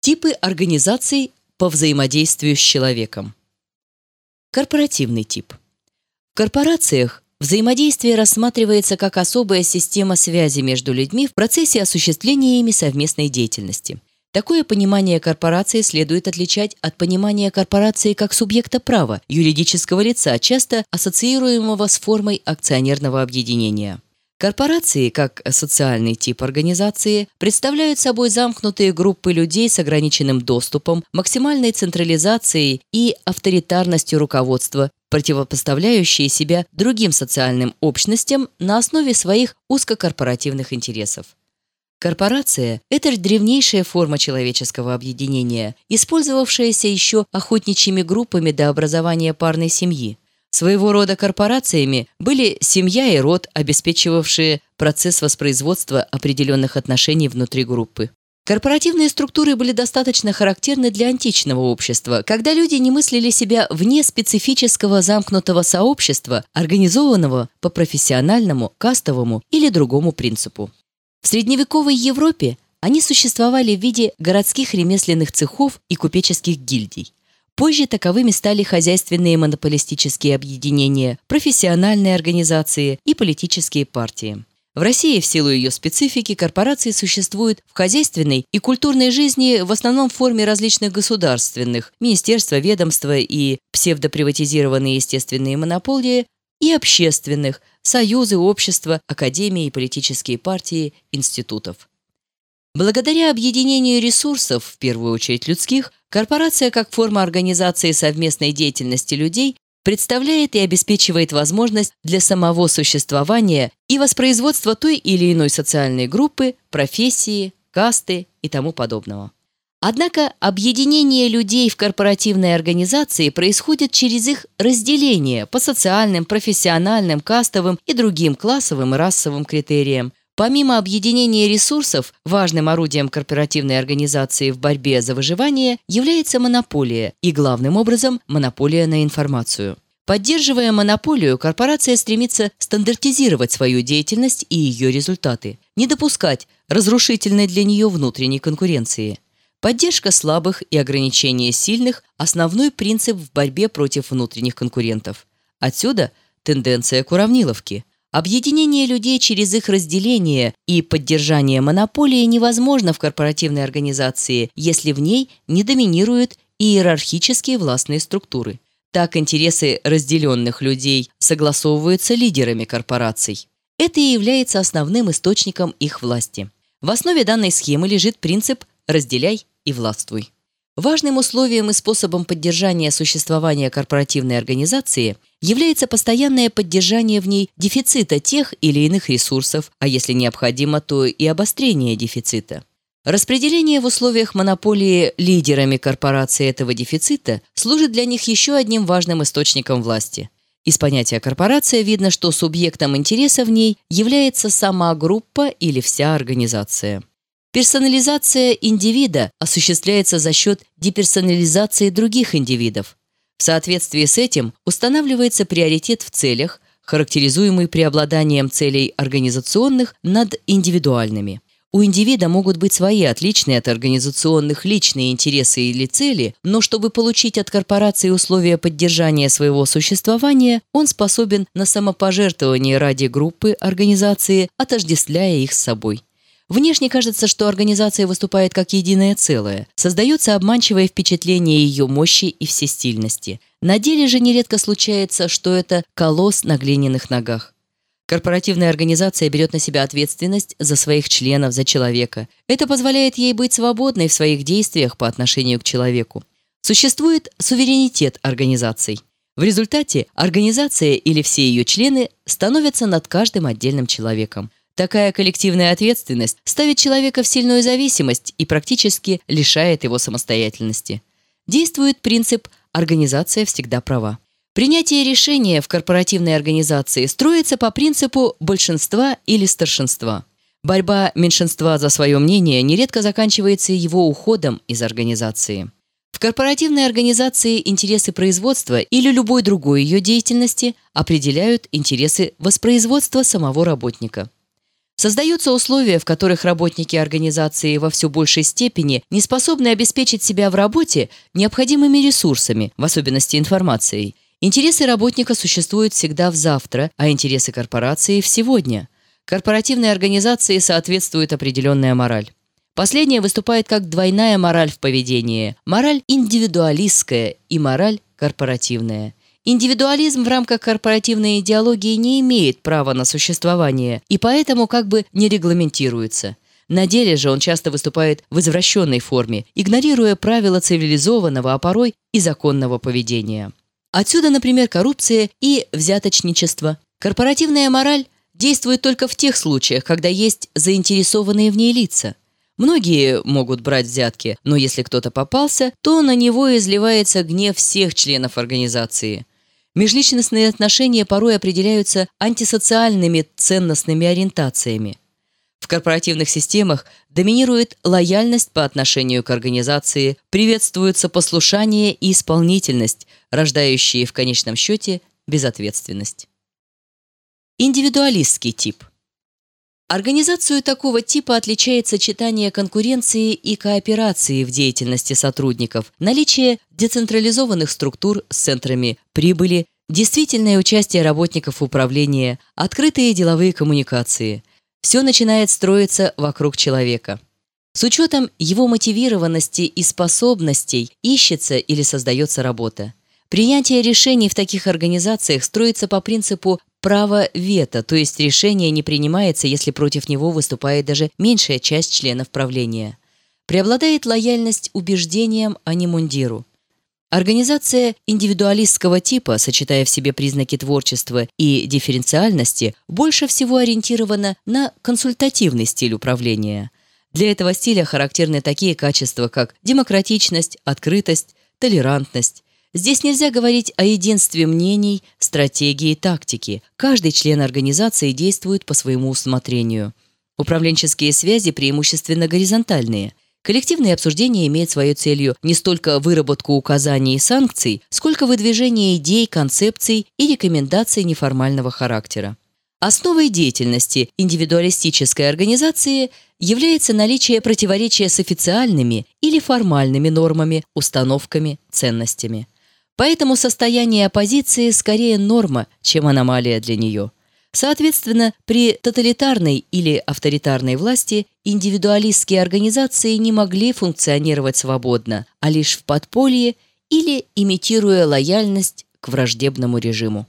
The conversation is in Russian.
Типы организаций по взаимодействию с человеком. Корпоративный тип. В корпорациях взаимодействие рассматривается как особая система связи между людьми в процессе осуществления ими совместной деятельности. Такое понимание корпорации следует отличать от понимания корпорации как субъекта права, юридического лица, часто ассоциируемого с формой акционерного объединения. Корпорации, как социальный тип организации, представляют собой замкнутые группы людей с ограниченным доступом, максимальной централизацией и авторитарностью руководства, противопоставляющие себя другим социальным общностям на основе своих узкокорпоративных интересов. Корпорация – это древнейшая форма человеческого объединения, использовавшаяся еще охотничьими группами до образования парной семьи. Своего рода корпорациями были семья и род, обеспечивавшие процесс воспроизводства определенных отношений внутри группы. Корпоративные структуры были достаточно характерны для античного общества, когда люди не мыслили себя вне специфического замкнутого сообщества, организованного по профессиональному, кастовому или другому принципу. В средневековой Европе они существовали в виде городских ремесленных цехов и купеческих гильдий. Позже таковыми стали хозяйственные монополистические объединения, профессиональные организации и политические партии. В России в силу ее специфики корпорации существуют в хозяйственной и культурной жизни в основном в форме различных государственных, министерства, ведомства и псевдоприватизированные естественные монополии, и общественных, союзы, общества, академии политические партии, институтов. Благодаря объединению ресурсов, в первую очередь людских, корпорация как форма организации совместной деятельности людей представляет и обеспечивает возможность для самого существования и воспроизводства той или иной социальной группы, профессии, касты и тому подобного. Однако объединение людей в корпоративной организации происходит через их разделение по социальным, профессиональным, кастовым и другим классовым и расовым критериям, Помимо объединения ресурсов, важным орудием корпоративной организации в борьбе за выживание является монополия и, главным образом, монополия на информацию. Поддерживая монополию, корпорация стремится стандартизировать свою деятельность и ее результаты, не допускать разрушительной для нее внутренней конкуренции. Поддержка слабых и ограничение сильных – основной принцип в борьбе против внутренних конкурентов. Отсюда тенденция к уравниловке. Объединение людей через их разделение и поддержание монополии невозможно в корпоративной организации, если в ней не доминируют иерархические властные структуры. Так интересы разделенных людей согласовываются лидерами корпораций. Это и является основным источником их власти. В основе данной схемы лежит принцип «разделяй и властвуй». Важным условием и способом поддержания существования корпоративной организации является постоянное поддержание в ней дефицита тех или иных ресурсов, а если необходимо, то и обострение дефицита. Распределение в условиях монополии лидерами корпорации этого дефицита служит для них еще одним важным источником власти. Из понятия «корпорация» видно, что субъектом интереса в ней является сама группа или вся организация. Персонализация индивида осуществляется за счет деперсонализации других индивидов. В соответствии с этим устанавливается приоритет в целях, характеризуемый преобладанием целей организационных над индивидуальными. У индивида могут быть свои отличные от организационных личные интересы или цели, но чтобы получить от корпорации условия поддержания своего существования, он способен на самопожертвование ради группы организации, отождествляя их с собой. Внешне кажется, что организация выступает как единое целое. Создается обманчивое впечатление ее мощи и всестильности. На деле же нередко случается, что это колосс на глиняных ногах. Корпоративная организация берет на себя ответственность за своих членов, за человека. Это позволяет ей быть свободной в своих действиях по отношению к человеку. Существует суверенитет организаций. В результате организация или все ее члены становятся над каждым отдельным человеком. Такая коллективная ответственность ставит человека в сильную зависимость и практически лишает его самостоятельности. Действует принцип «организация всегда права». Принятие решения в корпоративной организации строится по принципу большинства или старшинства. Борьба меньшинства за свое мнение нередко заканчивается его уходом из организации. В корпоративной организации интересы производства или любой другой ее деятельности определяют интересы воспроизводства самого работника. Создаются условия, в которых работники организации во все большей степени не способны обеспечить себя в работе необходимыми ресурсами, в особенности информацией. Интересы работника существуют всегда в завтра, а интересы корпорации – в сегодня. Корпоративной организации соответствует определенная мораль. Последняя выступает как двойная мораль в поведении – мораль индивидуалистская и мораль корпоративная. Индивидуализм в рамках корпоративной идеологии не имеет права на существование и поэтому как бы не регламентируется. На деле же он часто выступает в извращенной форме, игнорируя правила цивилизованного, а порой и законного поведения. Отсюда, например, коррупция и взяточничество. Корпоративная мораль действует только в тех случаях, когда есть заинтересованные в ней лица. Многие могут брать взятки, но если кто-то попался, то на него изливается гнев всех членов организации. Межличностные отношения порой определяются антисоциальными ценностными ориентациями. В корпоративных системах доминирует лояльность по отношению к организации, приветствуются послушание и исполнительность, рождающие в конечном счете безответственность. Индивидуалистский тип. Организацию такого типа отличает сочетание конкуренции и кооперации в деятельности сотрудников, наличие децентрализованных структур с центрами прибыли, действительное участие работников управления, открытые деловые коммуникации. Все начинает строиться вокруг человека. С учетом его мотивированности и способностей ищется или создается работа. Принятие решений в таких организациях строится по принципу права вето, то есть решение не принимается, если против него выступает даже меньшая часть членов правления. Преобладает лояльность убеждениям, а не мундиру. Организация индивидуалистского типа, сочетая в себе признаки творчества и дифференциальности, больше всего ориентирована на консультативный стиль управления. Для этого стиля характерны такие качества, как демократичность, открытость, толерантность, Здесь нельзя говорить о единстве мнений, стратегии и тактики. Каждый член организации действует по своему усмотрению. Управленческие связи преимущественно горизонтальные. Коллективные обсуждения имеют своей целью не столько выработку указаний и санкций, сколько выдвижение идей, концепций и рекомендаций неформального характера. Основой деятельности индивидуалистической организации является наличие противоречия с официальными или формальными нормами, установками, ценностями. Поэтому состояние оппозиции скорее норма, чем аномалия для нее. Соответственно, при тоталитарной или авторитарной власти индивидуалистские организации не могли функционировать свободно, а лишь в подполье или имитируя лояльность к враждебному режиму.